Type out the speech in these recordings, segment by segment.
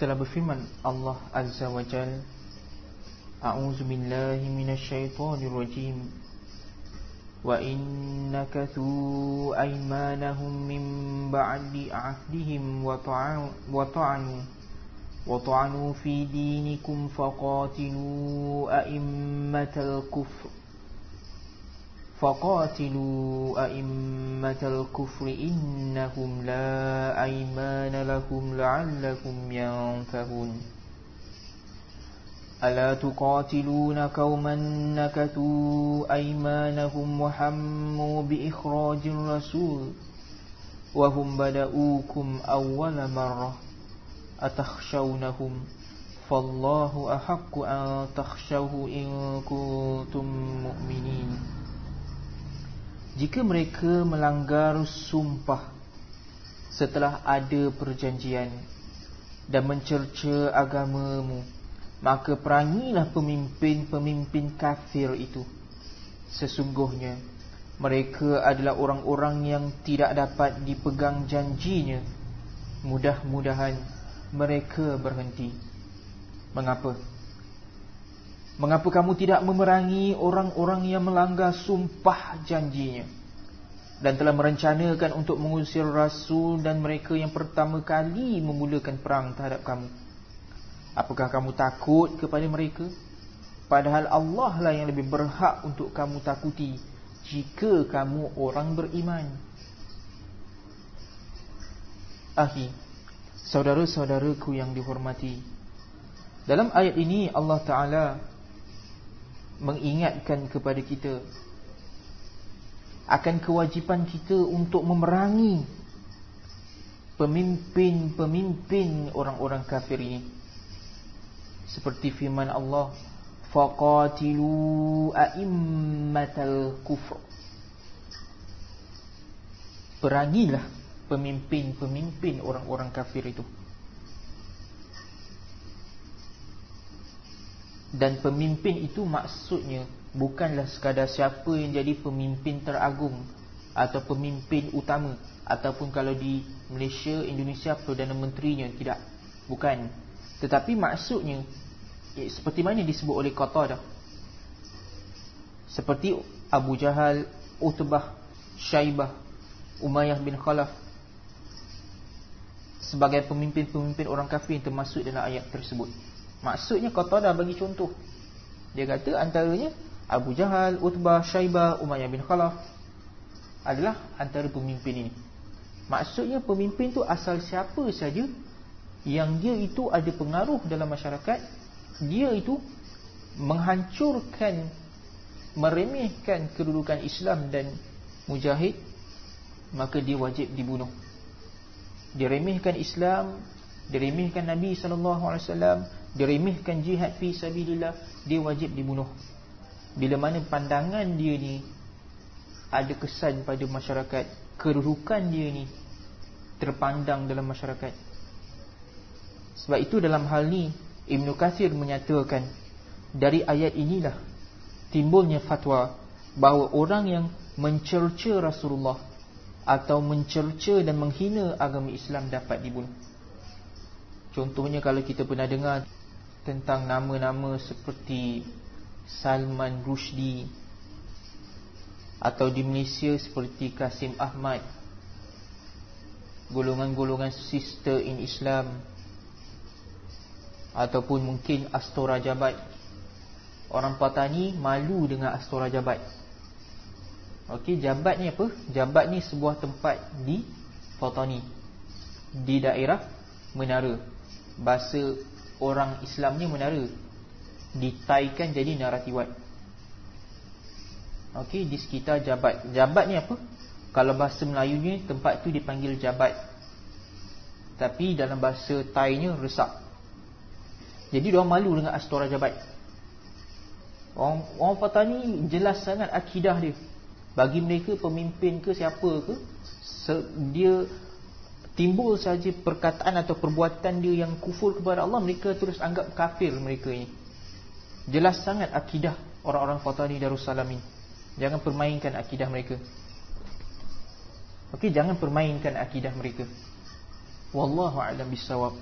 telah berfirman Allah Azza wa Jal A'udzu billahi minasyaitonir rajim Wa innaka tu aymanahum min ba'di ahdihim wa ta'anu wa ta'anu fi dinikum faqatilu a'immatal kufr فقاتلوا أئمة الكفر إنهم لا أيمان لهم لعلكم ينفهون ألا تقاتلون قوما نكثوا أيمانهم وحموا بإخراج الرسول وهم بدؤوكم أول مرة أتخشونهم فالله أحق أن تخشوه إن كنتم مؤمنين. Jika mereka melanggar sumpah setelah ada perjanjian dan mencerca agamamu, maka perangilah pemimpin-pemimpin kafir itu. Sesungguhnya mereka adalah orang-orang yang tidak dapat dipegang janjinya. Mudah-mudahan mereka berhenti. Mengapa? Mengapa kamu tidak memerangi orang-orang yang melanggar sumpah janjinya? Dan telah merencanakan untuk mengusir Rasul dan mereka yang pertama kali memulakan perang terhadap kamu. Apakah kamu takut kepada mereka? Padahal Allah lah yang lebih berhak untuk kamu takuti Jika kamu orang beriman. Ahi, saudara-saudaraku yang dihormati Dalam ayat ini Allah Ta'ala mengingatkan kepada kita akan kewajipan kita untuk memerangi pemimpin-pemimpin orang-orang kafir ini. Seperti firman Allah faqatilu a'immatal kufr. Perangilah pemimpin-pemimpin orang-orang kafir itu Dan pemimpin itu maksudnya Bukanlah sekadar siapa yang jadi pemimpin teragung Atau pemimpin utama. Ataupun kalau di Malaysia, Indonesia Perdana Menterinya Tidak, bukan. Tetapi maksudnya eh, Seperti mana disebut oleh kata dah? Seperti Abu Jahal, Utbah, Syaibah Umayyah bin Khalaf. Sebagai pemimpin-pemimpin orang kafir yang termasuk dalam ayat tersebut Maksudnya Qatadah bagi contoh. Dia kata antaranya Abu Jahal, Utbah, Syaibah, Umayyah bin Khalaf adalah antara pemimpin ini. Maksudnya pemimpin tu asal siapa saja yang dia itu ada pengaruh dalam masyarakat, dia itu menghancurkan meremehkan kedudukan Islam dan mujahid maka dia wajib dibunuh. Diremehkan Islam, diremehkan Nabi sallallahu alaihi wasallam, diremehkan jihad fi sabilillah dia wajib dibunuh. Bila mana pandangan dia ni ada kesan pada masyarakat kedudukan dia ni terpandang dalam masyarakat. Sebab itu dalam hal ni Ibn Qasir menyatakan dari ayat inilah timbulnya fatwa bahawa orang yang mencerca Rasulullah atau mencerca dan menghina agama Islam dapat dibunuh. Contohnya kalau kita pernah dengar tentang nama-nama seperti Salman Rushdie atau di Malaysia seperti Kasim Ahmad golongan-golongan sister in Islam ataupun mungkin Astora Jabat. Orang Patani malu dengan Astora Jabat. Okey, Jabat ni apa? Jabat ni sebuah tempat di Patani di daerah Menara. Bahasa orang Islam ni menara ditaikan jadi naratiwat. Okey di sekitar jabat. Jabat ni apa? Kalau bahasa Melayunya tempat tu dipanggil jabat. Tapi dalam bahasa Thainya resak. Jadi dia malu dengan astora jabat. Orang orang Patani jelas sangat akidah dia. Bagi mereka pemimpin ke siapa ke dia timbul saja perkataan atau perbuatan dia yang kufur kepada Allah mereka terus anggap kafir mereka ini. Jelas sangat akidah orang-orang Fatani Darussalam ini jangan permainkan akidah mereka. Okey jangan permainkan akidah mereka. Wallahu a'lam bisawab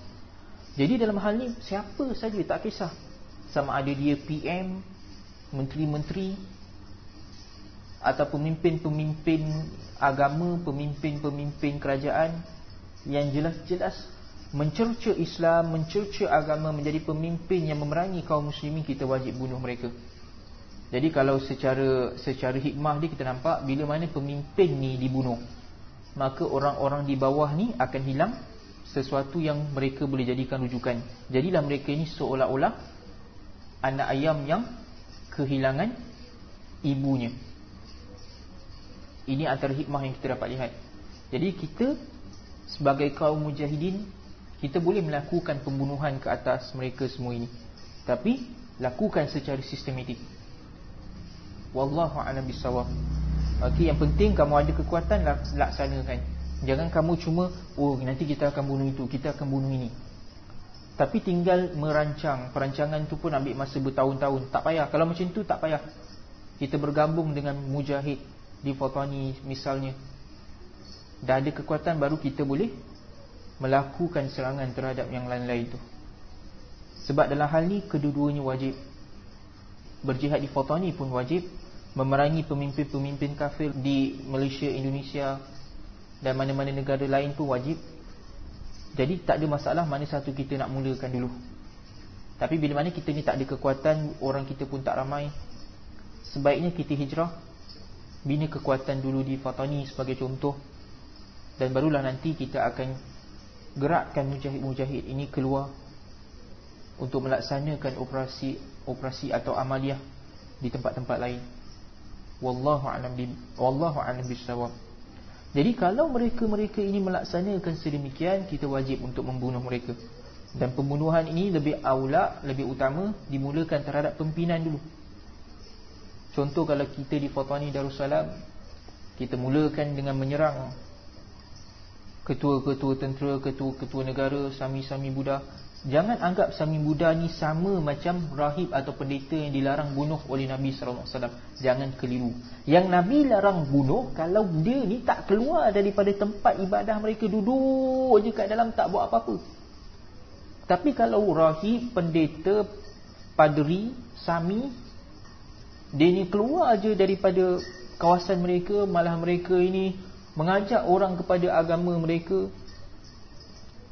Jadi dalam hal ni siapa saja tak kisah. Sama ada dia PM, menteri-menteri atau pemimpin-pemimpin agama, pemimpin-pemimpin kerajaan yang jelas-jelas mencerca Islam, mencerca agama menjadi pemimpin yang memerangi kaum muslimin kita wajib bunuh mereka. Jadi kalau secara secara hikmah dia kita nampak bila mana pemimpin ni dibunuh maka orang-orang di bawah ni akan hilang sesuatu yang mereka boleh jadikan rujukan. Jadilah mereka ini seolah-olah anak ayam yang kehilangan ibunya. Ini antara hikmah yang kita dapat lihat. Jadi kita sebagai kaum mujahidin kita boleh melakukan pembunuhan ke atas mereka semua ini. Tapi lakukan secara sistematik. Wallahu a'lam bissawab. Okey yang penting kamu ada kekuatan laksanakan. Jangan kamu cuma oh nanti kita akan bunuh itu kita akan bunuh ini. Tapi tinggal merancang. Perancangan tu pun ambil masa bertahun-tahun. Tak payah. Kalau macam tu tak payah. Kita bergabung dengan mujahid di Fatani misalnya dah ada kekuatan baru kita boleh melakukan serangan terhadap yang lain-lain itu sebab dalam hal ni kedua-duanya wajib. Berjihad di Fatani pun wajib. Memerangi pemimpin-pemimpin kafir di Malaysia, Indonesia dan mana-mana negara lain pun wajib. Jadi tak ada masalah mana satu kita nak mulakan dulu. Tapi bila mana kita ni tak ada kekuatan orang kita pun tak ramai. Sebaiknya kita hijrah bina kekuatan dulu di Fatani sebagai contoh dan barulah nanti kita akan gerakkan mujahid-mujahid ini keluar untuk melaksanakan operasi operasi atau amaliah di tempat-tempat lain. Wallahu a'lam bi wallahu a'lam bisawab. Jadi kalau mereka-mereka ini melaksanakan sedemikian, kita wajib untuk membunuh mereka. Dan pembunuhan ini lebih aula, lebih utama dimulakan terhadap pimpinan dulu. Contoh kalau kita di Fatani Darussalam, kita mulakan dengan menyerang ketua-ketua tentera, ketua-ketua negara, sami-sami Buddha Jangan anggap Sami Buddha ni sama macam rahib atau pendeta yang dilarang bunuh oleh Nabi SAW. Jangan keliru. Yang Nabi larang bunuh, kalau dia ni tak keluar daripada tempat ibadah mereka, duduk je kat dalam tak buat apa-apa. Tapi kalau rahib, pendeta, padri, Sami, dia ni keluar je daripada kawasan mereka, malah mereka ini mengajak orang kepada agama mereka,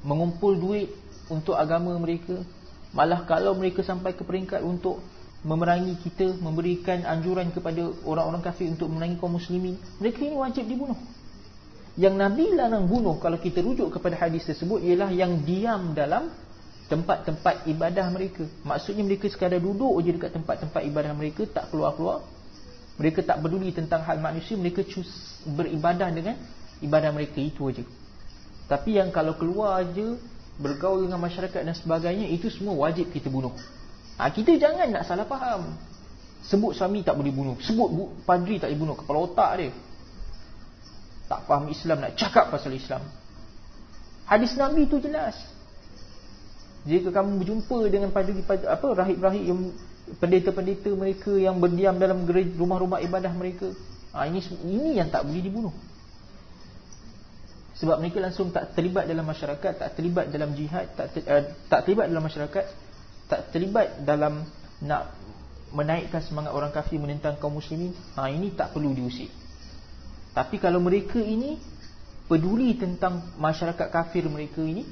mengumpul duit, untuk agama mereka malah kalau mereka sampai ke peringkat untuk memerangi kita memberikan anjuran kepada orang-orang kafir untuk memerangi kaum muslimin mereka ini wajib dibunuh. Yang Nabi larang bunuh kalau kita rujuk kepada hadis tersebut ialah yang diam dalam tempat-tempat ibadah mereka. Maksudnya mereka sekadar duduk je dekat tempat-tempat ibadah mereka tak keluar-keluar mereka tak peduli tentang hal manusia mereka beribadah dengan ibadah mereka itu aja tapi yang kalau keluar aja bergaul dengan masyarakat dan sebagainya itu semua wajib kita bunuh. Ha, kita jangan nak salah faham. Sebut suami tak boleh bunuh, sebut bu, padri tak boleh bunuh, kepala otak dia. Tak faham Islam nak cakap pasal Islam. Hadis Nabi itu jelas. Jika kamu berjumpa dengan padri apa rahib-rahib yang pendeta-pendeta mereka yang berdiam dalam rumah-rumah ibadah mereka, ha, ini ini yang tak boleh dibunuh. Sebab mereka langsung tak terlibat dalam masyarakat tak terlibat dalam jihad tak ter, uh, tak terlibat dalam masyarakat tak terlibat dalam nak menaikkan semangat orang kafir menentang kaum muslimin. Ha ini tak perlu diusik. Tapi kalau mereka ini peduli tentang masyarakat kafir mereka ini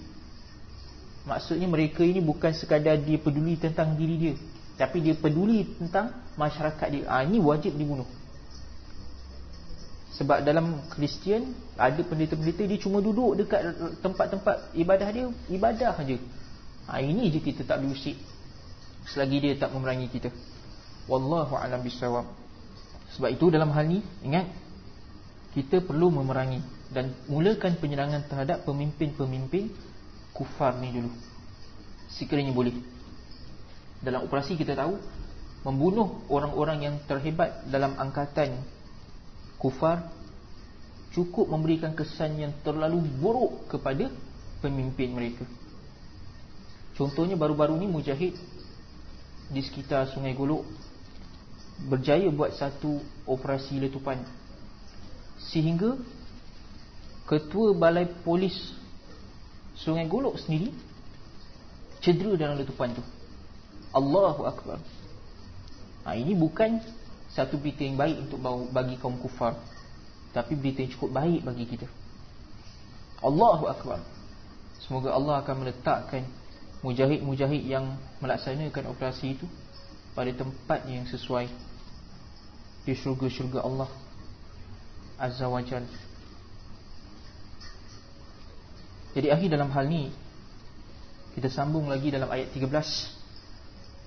maksudnya mereka ini bukan sekadar dia peduli tentang diri dia tapi dia peduli tentang masyarakat dia ha ini wajib dibunuh sebab dalam Kristian ada pendeta-pendeta dia cuma duduk dekat tempat-tempat ibadah dia, ibadah saja. Ha, ini je kita tak boleh usik selagi dia tak memerangi kita. Wallahu a'lam bissawab. Sebab itu dalam hal ni ingat kita perlu memerangi dan mulakan penyerangan terhadap pemimpin-pemimpin kufar ni dulu. Sekiranya boleh. Dalam operasi kita tahu membunuh orang-orang yang terhebat dalam angkatan kufar cukup memberikan kesan yang terlalu buruk kepada pemimpin mereka. Contohnya baru-baru ni Mujahid di sekitar Sungai Golok berjaya buat satu operasi letupan sehingga ketua balai polis Sungai Golok sendiri cedera dalam letupan tu Allahu Akbar. Ha, Ini bukan satu berita yang baik untuk bagi kaum kufar. Tapi berita yang cukup baik bagi kita. Allahu Akbar. Semoga Allah akan meletakkan Mujahid-mujahid yang melaksanakan operasi itu Pada tempat yang sesuai Di syurga-syurga Allah Azza wa Jal. Jadi akhir dalam hal ni Kita sambung lagi dalam ayat 13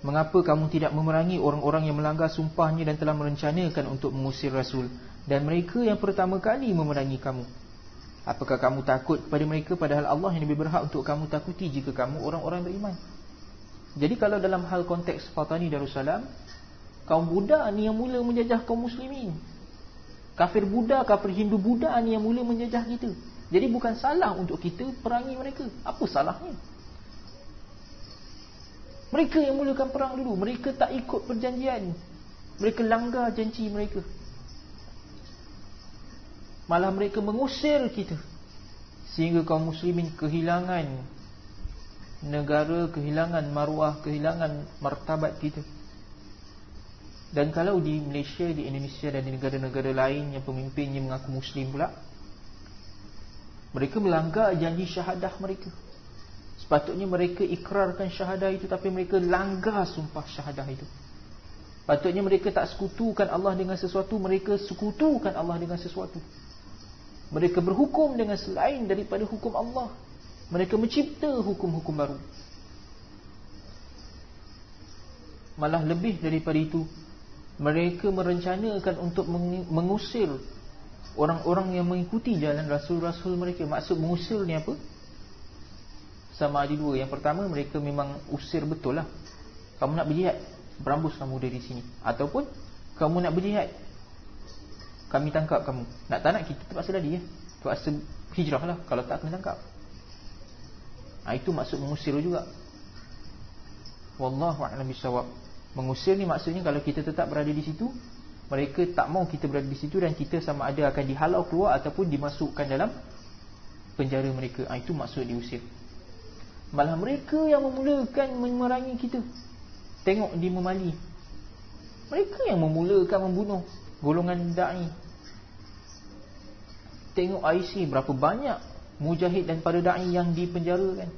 Mengapa kamu tidak memerangi orang-orang yang melanggar sumpahnya Dan telah merencanakan untuk mengusir Rasul? Dan mereka yang pertama kali memerangi kamu? Apakah kamu takut kepada mereka Padahal Allah yang lebih berhak untuk kamu takuti Jika kamu orang-orang beriman? Jadi kalau dalam hal konteks Fatani Darussalam Kaum Buddha ni yang mula menjajah kaum Muslimin. Kafir Buddha, kafir Hindu Buddha ni yang mula menjajah kita. Jadi bukan salah untuk kita perangi mereka. Apa salahnya? Mereka yang mulakan perang dulu. Mereka tak ikut perjanjian. Mereka langgar janji mereka. Malah mereka mengusir kita. Sehingga kaum muslimin kehilangan Negara kehilangan maruah Kehilangan martabat kita. Dan kalau di Malaysia Di Indonesia dan di negara-negara lain Yang pemimpinnya mengaku muslim pula Mereka melanggar janji syahadah mereka Sepatutnya mereka ikrarkan syahadah itu Tapi mereka langgar sumpah syahadah itu. Patutnya mereka tak sekutukan Allah dengan sesuatu Mereka sekutukan Allah dengan sesuatu. Mereka berhukum dengan selain daripada hukum Allah. Mereka mencipta hukum-hukum baru. Malah lebih daripada itu Mereka merencanakan untuk mengusir Orang-orang yang mengikuti jalan Rasul-Rasul mereka. Maksud mengusir ni apa? Sama ada dua. Yang pertama mereka memang usir betul lah. Kamu nak berjihad Berambus kamu dari sini. Ataupun Kamu nak berjihad kami tangkap kamu. Nak tak nak kita terpaksa lari ya? Terpaksa hijrah lah Kalau tak kena tangkap. Ha, Itu maksud mengusir juga. Wallahu'alam bisawab Mengusir ni maksudnya Kalau kita tetap berada di situ Mereka tak mau kita berada di situ Dan kita sama ada akan dihalau keluar Ataupun dimasukkan dalam Penjara mereka. Ha, Itu maksud diusir Malah mereka yang memulakan Memerangi kita. Tengok di memali Mereka yang memulakan membunuh golongan da'i. Tengok IC berapa banyak mujahid dan para da'i yang dipenjarakan.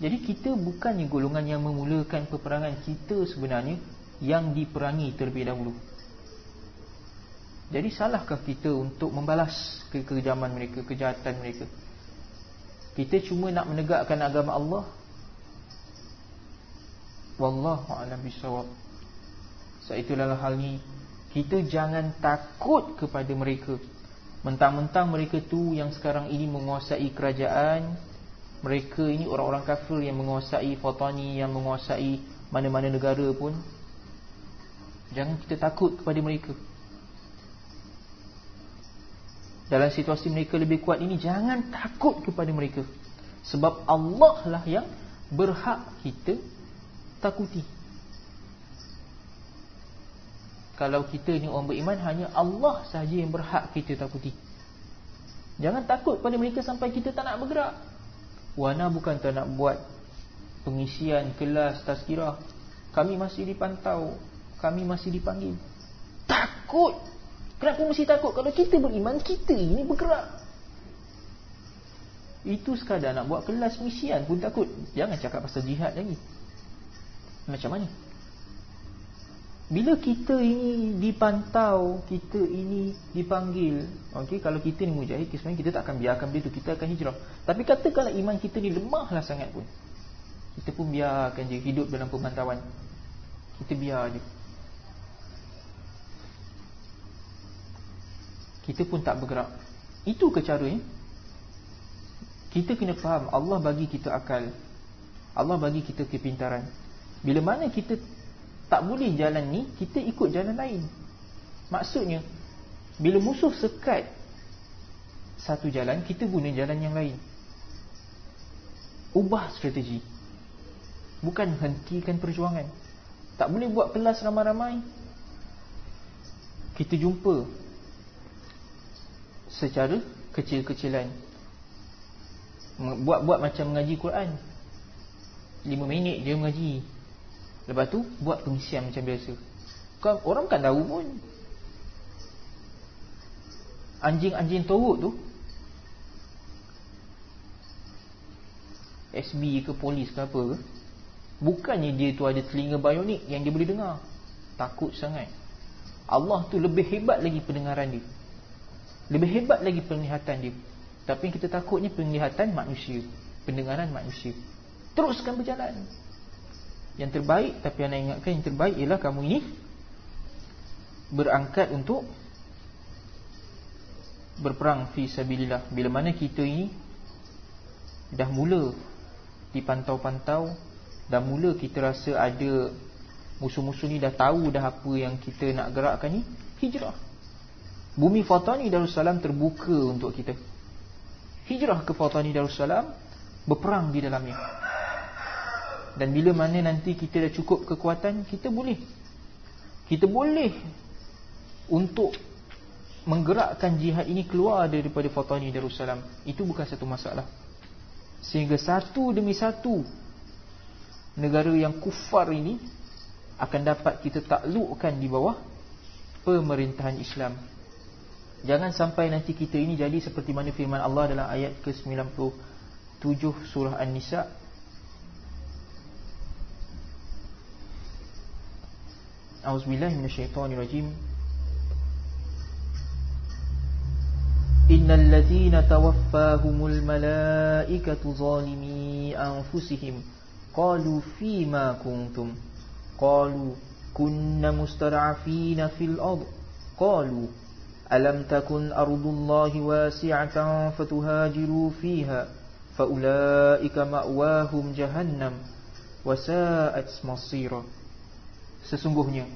Jadi kita bukannya golongan yang memulakan peperangan. Kita sebenarnya yang diperangi terlebih dahulu. Jadi salahkah kita untuk membalas kekejaman mereka, kejahatan mereka kita cuma nak menegakkan agama Allah? Wallahu a'lam bisawab. So itulah hal ni. Kita jangan takut kepada mereka. Mentang-mentang mereka tu yang sekarang ini menguasai kerajaan Mereka ini orang-orang kafir yang menguasai Fatani Yang menguasai mana-mana negara pun. Jangan kita takut kepada mereka Dalam situasi mereka lebih kuat ini Jangan takut kepada mereka. Sebab Allah lah yang berhak kita takuti. Kalau kita ni orang beriman hanya Allah sahaja yang berhak kita takuti. Jangan takut pada mereka sampai kita tak nak bergerak. Wana bukan tak nak buat pengisian kelas tazkirah. Kami masih dipantau. Kami masih dipanggil. Takut kenapa mesti takut kalau kita beriman kita ini bergerak itu sekadar nak buat kelas pengisian pun takut jangan cakap pasal jihad lagi macam mana bila kita ini dipantau, kita ini dipanggil, okey, kalau kita ni mujahid, sebenarnya kita tak akan biarkan dia tu, kita akan hijrah. Tapi katakanlah iman kita ni lemahlah sangat pun. Kita pun biarkan je hidup dalam pemantauan. Kita biar je. Kita pun tak bergerak. Itu ke caranya? Kita kena faham Allah bagi kita akal. Allah bagi kita kepintaran. Bila mana kita tak boleh jalan ni kita ikut jalan lain maksudnya bila musuh sekat satu jalan kita guna jalan yang lain ubah strategi bukan hentikan perjuangan tak boleh buat kelas ramai-ramai kita jumpa secara kecil-kecilan. Buat-buat macam mengaji Quran. 5 minit je mengaji. Lepas tu buat pengisian macam biasa. Kau Orang kan tahu pun. Anjing-anjing torut tu. SB ke polis ke apa Bukannya dia tu ada telinga bionik Yang dia boleh dengar. Takut sangat. Allah tu lebih hebat lagi pendengaran dia Lebih hebat lagi penglihatan dia. Tapi kita takutnya penglihatan manusia Pendengaran manusia. Teruskan berjalan. Yang terbaik Tapi nak ingatkan yang terbaik Ialah kamu ini Berangkat untuk Berperang Fi sabilillah. Bila mana kita ini Dah mula Dipantau-pantau Dah mula kita rasa ada Musuh-musuh ni dah tahu dah apa yang kita nak gerakkan ni Hijrah Bumi Fatani Darussalam terbuka untuk kita. Hijrah ke Fatani Darussalam Berperang di dalamnya. Dan bila mana nanti kita dah cukup kekuatan Kita boleh. Kita boleh Untuk Menggerakkan jihad ini keluar daripada Fatani Darussalam. Itu bukan satu masalah. Sehingga satu demi satu Negara yang kufar ini Akan dapat kita taklukkan di bawah Pemerintahan Islam Jangan sampai nanti kita ini jadi seperti mana firman Allah dalam ayat ke-97 surah An-Nisa. Auzubillahi minasyaitonirrajim. Innal ladzina tawaffahumul malaikatu zalimi anfusihim qalu fima kuntum qalu kunna mustara'fina fil ardh qalu ألم تكن أرض الله واسعة فتهاجروا فيها فأولئك مأواهم جهنم وساءت مصيرا Sesungguhnya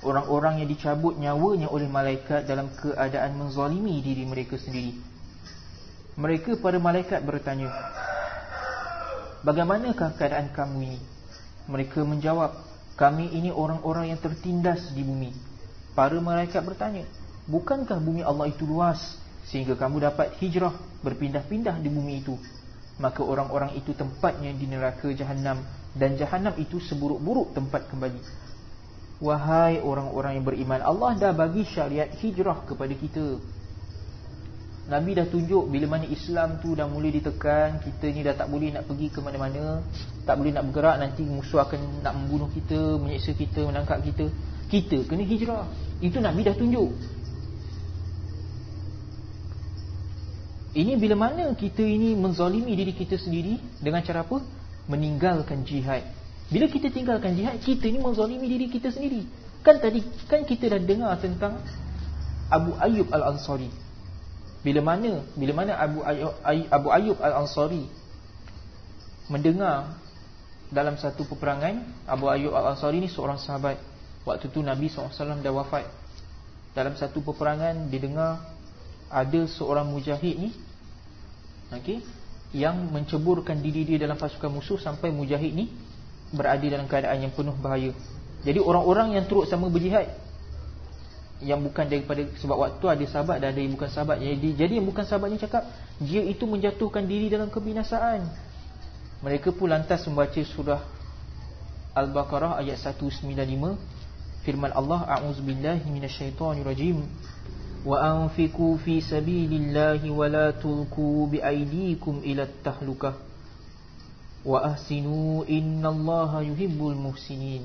Orang-orang yang dicabut nyawanya oleh malaikat Dalam keadaan menzalimi diri mereka sendiri Mereka pada malaikat bertanya Bagaimanakah keadaan kamu ini? Mereka menjawab Kami ini orang-orang yang tertindas di bumi Para malaikat bertanya Bukankah bumi Allah itu luas Sehingga kamu dapat hijrah Berpindah-pindah di bumi itu? Maka orang-orang itu tempatnya di neraka jahanam Dan jahanam itu seburuk-buruk tempat kembali. Wahai orang-orang yang beriman Allah dah bagi syariat hijrah kepada kita. Nabi dah tunjuk bila mana Islam tu dah mula ditekan Kita ni dah tak boleh nak pergi ke mana-mana Tak boleh nak bergerak Nanti musuh akan nak membunuh kita Menyeksa kita, menangkap kita. Kita kena hijrah. Itu Nabi dah tunjuk Ini bila mana kita ini menzalimi diri kita sendiri? Dengan cara apa? Meninggalkan jihad. Bila kita tinggalkan jihad Kita ni menzalimi diri kita sendiri. Kan tadi Kan kita dah dengar tentang Abu Ayyub Al-Ansari. Bila mana Bila mana Abu Ayyub, Abu Ayyub Al-Ansari Mendengar Dalam satu peperangan Abu Ayyub Al-Ansari ni seorang sahabat. Waktu tu Nabi SAW dah wafat. Dalam satu peperangan Dia dengar Ada seorang mujahid ni okay, Yang menceburkan diri dia dalam pasukan musuh Sampai mujahid ni berada dalam keadaan yang penuh bahaya. Jadi orang-orang yang turut sama berjihad yang bukan daripada sebab waktu ada sahabat dan ada yang bukan sahabat. Jadi jadi yang bukan sahabatnya cakap dia itu menjatuhkan diri dalam kebinasaan. Mereka pun lantas membaca surah Al-Baqarah ayat 195 firman Allah a'udzubillahi minasyaitonirrajim anfiqu fi sabilillahi wa la tulqu biaydikum ila tahlukah wa ahsinu innallaha yuhibbul muhsinin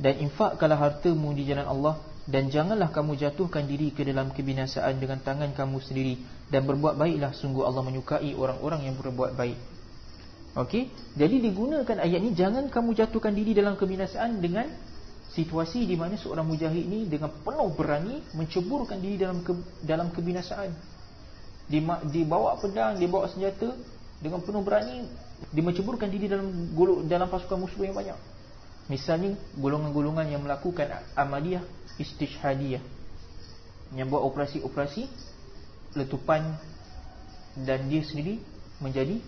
dan infakkanlah hartamu di jalan Allah dan janganlah kamu jatuhkan diri ke dalam kebinasaan dengan tangan kamu sendiri dan berbuat baiklah. Sungguh Allah menyukai orang-orang yang berbuat baik. Okey? Jadi digunakan ayat ini jangan kamu jatuhkan diri dalam kebinasaan dengan situasi di mana seorang mujahid ini dengan penuh berani menceburkan diri dalam ke, dalam kebinasaan dibawa pedang dibawa senjata dengan penuh berani dia menceburkan diri dalam dalam pasukan musuh yang banyak. Misalnya golongan-golongan yang melakukan amaliyah istishhadiyah yang buat operasi-operasi letupan dan dia sendiri menjadi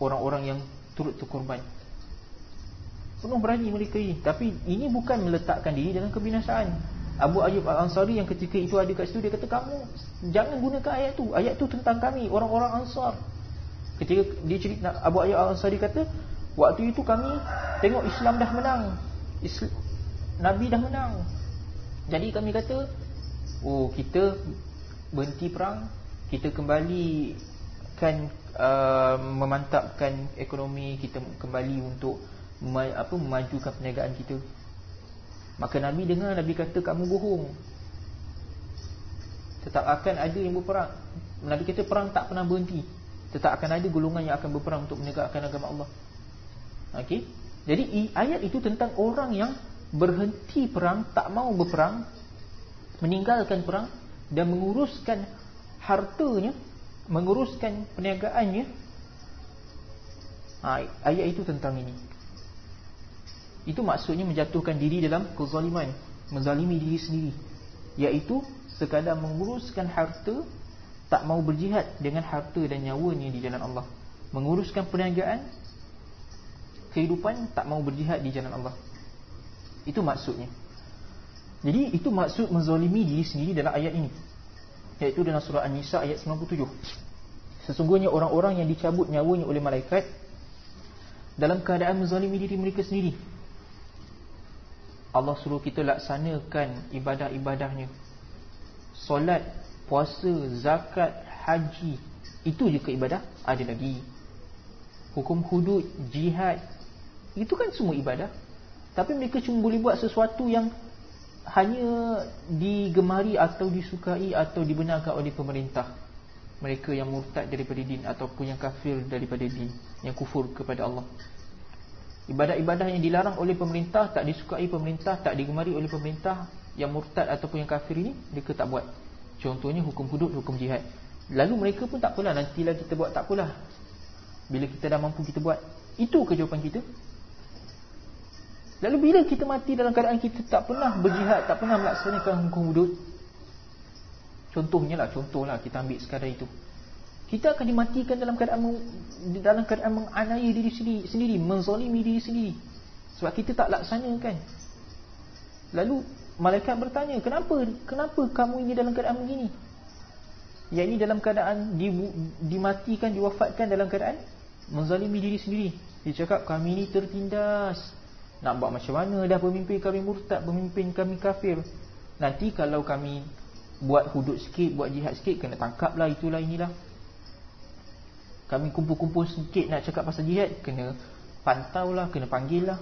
orang-orang yang turut terkorban. Penuh berani mereka ini. Tapi ini bukan meletakkan diri dalam kebinasaan. Abu Ayyub Al-Ansari yang ketika itu ada kat situ Dia kata kamu Jangan gunakan ayat tu. Ayat tu tentang kami Orang-orang Ansar. Ketika dia cerita Abu Ayyub Al-Ansari kata Waktu itu kami tengok Islam dah menang. Islam, Nabi dah menang. Jadi kami kata, oh kita berhenti perang, kita kembali kan uh, memantapkan ekonomi. Kita kembali untuk apa memajukan perniagaan kita. Maka Nabi dengar Nabi kata kamu bohong. Tetap akan ada yang berperang. Nabi kata perang tak pernah berhenti. Tetap akan ada golongan yang akan berperang untuk menegakkan agama Allah. Okey. Jadi ayat itu tentang orang yang berhenti perang, tak mau berperang, meninggalkan perang dan menguruskan hartanya, menguruskan perniagaannya. Ha, ayat itu tentang ini. Itu maksudnya menjatuhkan diri dalam kezaliman, menzalimi diri sendiri. Iaitu sekadar menguruskan harta, tak mau berjihad dengan harta dan nyawanya di jalan Allah. Menguruskan perniagaan, kehidupan tak mau berjihad di jalan Allah. Itu maksudnya. Jadi itu maksud menzalimi diri sendiri dalam ayat ini. Iaitu dalam surah An-Nisa ayat 97. Sesungguhnya orang-orang yang dicabut nyawanya oleh malaikat dalam keadaan menzalimi diri mereka sendiri. Allah suruh kita laksanakan ibadah-ibadahnya. Solat, puasa, zakat, haji, itu je ibadah, ada lagi. Hukum hudud, jihad, itu kan semua ibadah Tapi mereka cuma boleh buat sesuatu yang Hanya digemari atau disukai Atau dibenarkan oleh pemerintah Mereka yang murtad daripada din Ataupun yang kafir daripada din Yang kufur kepada Allah Ibadah-ibadah yang dilarang oleh pemerintah Tak disukai pemerintah Tak digemari oleh pemerintah Yang murtad ataupun yang kafir ini Mereka tak buat Contohnya hukum hudud, hukum jihad Lalu mereka pun tak apalah Nantilah kita buat tak apalah Bila kita dah mampu kita buat Itu kejawapan kita Lalu bila kita mati dalam keadaan kita tak pernah berjihad, tak pernah melaksanakan hukum hudud. Contohnya lah, contohlah kita ambil sekadar itu. Kita akan dimatikan dalam keadaan dalam keadaan menganiaya diri sendiri, sendiri menzalimi diri sendiri. Sebab kita tak laksanakan. Lalu malaikat bertanya, "Kenapa? Kenapa kamu ini dalam keadaan begini?" Yang ini dalam keadaan dimatikan, diwafatkan dalam keadaan menzalimi diri sendiri. Dia cakap, "Kami ini tertindas." Nak buat macam mana dah pemimpin kami murtad Pemimpin kami kafir Nanti kalau kami buat hudud sikit Buat jihad sikit Kena tangkap lah itulah inilah Kami kumpul-kumpul sikit Nak cakap pasal jihad Kena pantau lah Kena panggil lah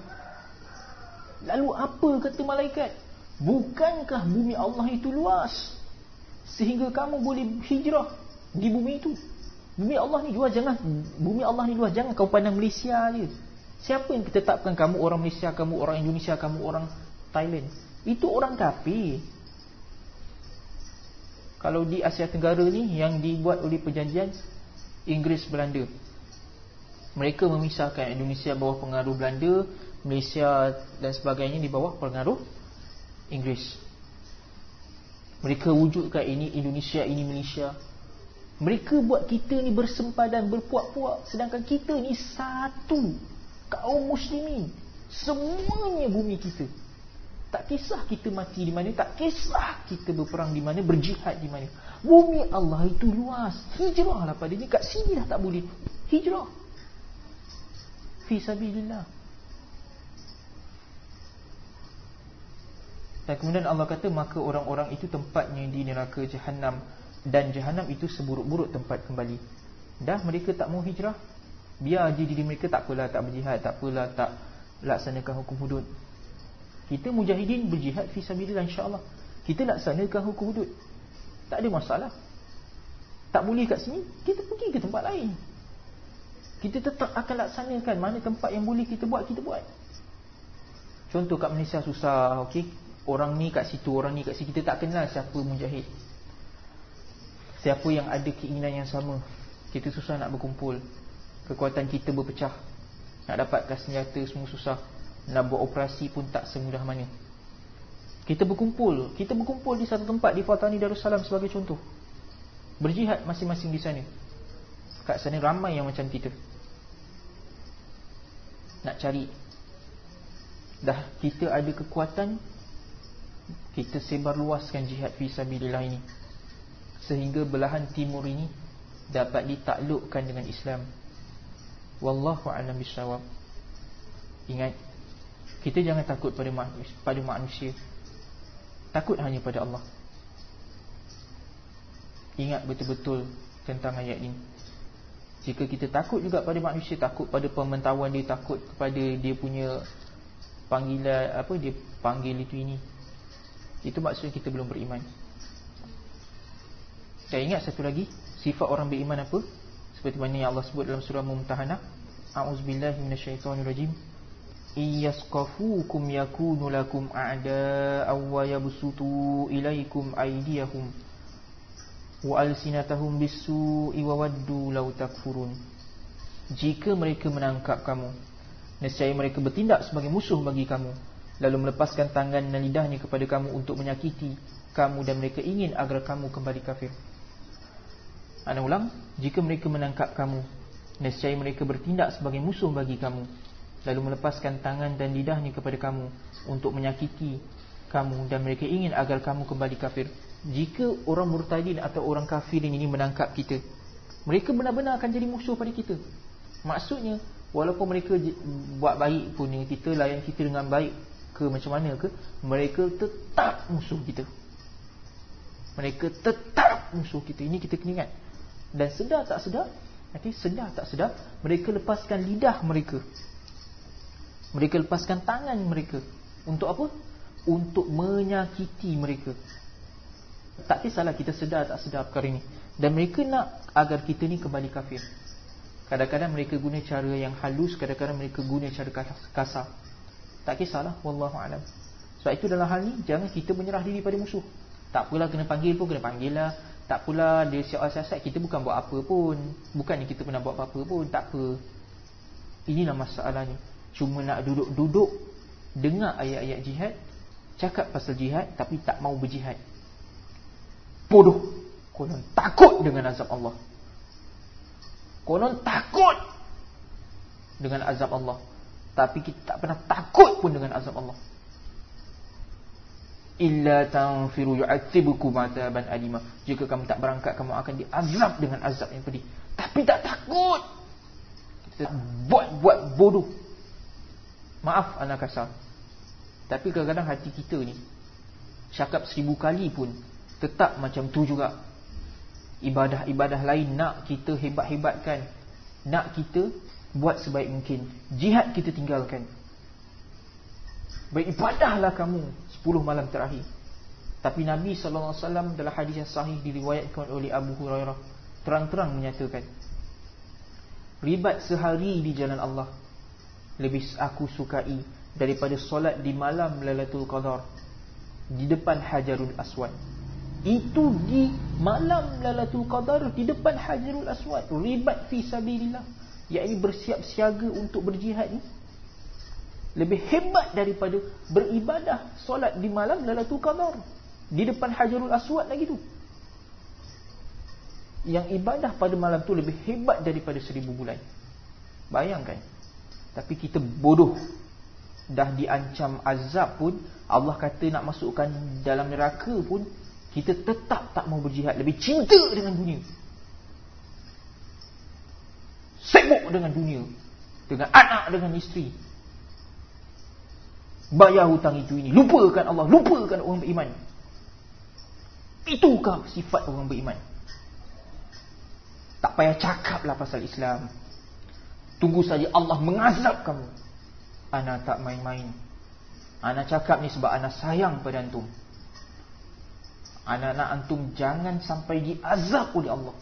Lalu apa kata malaikat Bukankah bumi Allah itu luas Sehingga kamu boleh hijrah Di bumi itu Bumi Allah ni luas jangan Bumi Allah ni luas Jangan kau pandang Malaysia je Siapa yang ditetapkan kamu orang Malaysia, kamu orang Indonesia, kamu orang Thailand? Itu orang kafir. Kalau di Asia Tenggara ni yang dibuat oleh perjanjian Inggeris Belanda. Mereka memisahkan Indonesia bawah pengaruh Belanda, Malaysia dan sebagainya di bawah pengaruh Inggeris. Mereka wujudkan ini Indonesia, ini Malaysia. Mereka buat kita ni bersempadan, berpuak-puak sedangkan kita ni satu kaum muslimin semuanya bumi kita tak kisah kita mati di mana tak kisah kita berperang di mana berjihad di mana bumi Allah itu luas. Hijrahlah padanya kat sini dah tak boleh. Hijrah. Fi sabilillah. Dan kemudian Allah kata maka orang-orang itu tempatnya di neraka jahanam dan jahanam itu seburuk-buruk tempat kembali. Dah mereka tak mau hijrah. Biar je diri mereka tak apalah tak berjihad Tak apalah tak laksanakan hukum hudud. Kita mujahidin berjihad Fisabilillah insyaAllah Kita laksanakan hukum hudud Tak ada masalah. Tak boleh kat sini Kita pergi ke tempat lain. Kita tetap akan laksanakan Mana tempat yang boleh kita buat Kita buat. Contoh kat Malaysia susah okay? Orang ni kat situ Orang ni kat situ Kita tak kenal siapa mujahid. Siapa yang ada keinginan yang sama. Kita susah nak berkumpul. Kekuatan kita berpecah. Nak dapatkan senjata semua susah. Nak buat operasi pun tak semudah mana kita berkumpul. Kita berkumpul di satu tempat di Fatani Darussalam sebagai contoh. Berjihad masing-masing di sana. Kat sana ramai yang macam kita. Nak cari. Dah kita ada kekuatan kita sebar luaskan jihad fisabilillah ini. Sehingga belahan timur ini dapat ditaklukkan dengan Islam. Wallahu a'lam bishawab. Ingat Kita jangan takut pada manusia, pada manusia Takut hanya pada Allah. Ingat betul-betul Tentang ayat ini. Jika kita takut juga pada manusia Takut pada pementahuan dia Takut kepada dia punya Panggilan Apa dia panggil itu ini. Itu maksudnya kita belum beriman. Dan ingat satu lagi Sifat orang beriman apa? Seperti mana yang Allah sebut dalam surah Mumtahanah. A'udzubillahi iyasqafukum yakunu lakum a'da'a wa yabsutu ilaikum aydiyahum wa alsinatahum bisu'i wa waddu law takfurun. Jika mereka menangkap kamu nescaya mereka bertindak sebagai musuh bagi kamu lalu melepaskan tangan dan lidahnya kepada kamu untuk menyakiti kamu dan mereka ingin agar kamu kembali kafir. Ana ulang jika mereka menangkap kamu nescaya mereka bertindak sebagai musuh bagi kamu lalu melepaskan tangan dan lidahnya kepada kamu untuk menyakiti kamu dan mereka ingin agar kamu kembali kafir. Jika orang murtadin atau orang kafir ini menangkap kita, mereka benar-benar akan jadi musuh pada kita. Maksudnya, walaupun mereka buat baik pun kita layan kita dengan baik ke macam mana ke, mereka tetap musuh kita. Mereka tetap musuh kita. Ini kita kena ingat. Dan sedar tak sedar, nanti sedar tak sedar, mereka lepaskan lidah mereka mereka lepaskan tangan mereka. Untuk apa? Untuk menyakiti mereka. Tak kisahlah kita sedar tak sedar perkara ini. Dan mereka nak agar kita ni kembali kafir. Kadang-kadang mereka guna cara yang halus Kadang-kadang mereka guna cara kasar. Tak kisahlah Wallahu'alam Sebab itu dalam hal ni Jangan kita menyerah diri pada musuh. Tak pula kena panggil pun Kena panggil lah. Tak pula dia siap-siap Kita bukan buat apa pun. Bukannya kita pernah buat apa-apa pun Tak apa. Inilah masalahnya Cuma nak duduk-duduk Dengar ayat-ayat jihad Cakap pasal jihad Tapi tak mau berjihad. Bodoh. Konon takut dengan azab Allah. Konon takut Dengan azab Allah. Tapi kita tak pernah takut pun dengan azab Allah. Illa tanfiru yu'atibukum ataban alima. Jika kamu tak berangkat Kamu akan diazab dengan azab yang pedih. Tapi tak takut. Kita buat-buat bodoh Maaf anak kasar. Tapi kadang-kadang hati kita ni Cakap seribu kali pun Tetap macam tu juga. Ibadah-ibadah lain nak kita hebat-hebatkan Nak kita buat sebaik mungkin. Jihad kita tinggalkan. Beribadahlah kamu 10 malam terakhir. Tapi Nabi SAW dalam hadis yang sahih Diriwayatkan oleh Abu Hurairah Terang-terang menyatakan Ribat sehari di jalan Allah lebih aku sukai daripada solat di malam Lailatul Qadar di depan Hajarul Aswad. Itu di malam Lailatul Qadar di depan Hajarul Aswad. Ribat fi sabilillah. Yakni bersiap siaga untuk berjihad ni lebih hebat daripada beribadah solat di malam Lailatul Qadar di depan Hajarul Aswad lagi tu. Yang ibadah pada malam tu lebih hebat daripada seribu bulan. Bayangkan. Tapi kita bodoh. Dah diancam azab pun Allah kata nak masukkan dalam neraka pun Kita tetap tak mau berjihad. Lebih cinta dengan dunia. Sibuk dengan dunia. Dengan anak, dengan isteri. Bayar hutang itu ini. Lupakan Allah, lupakan orang beriman. Itukah sifat orang beriman? Tak payah cakaplah pasal Islam Tunggu saja Allah mengazab kamu. Ana tak main-main. Ana cakap ni sebab ana sayang pada antum. Ana nak antum jangan sampai diazab oleh Allah.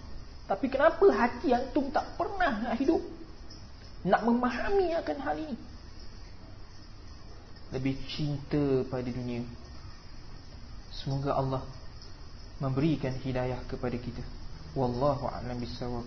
Tapi kenapa hati antum tak pernah nak hidup? Nak memahami akan hal ini. Lebih cinta pada dunia. Semoga Allah memberikan hidayah kepada kita. Wallahu a'lam bishawab.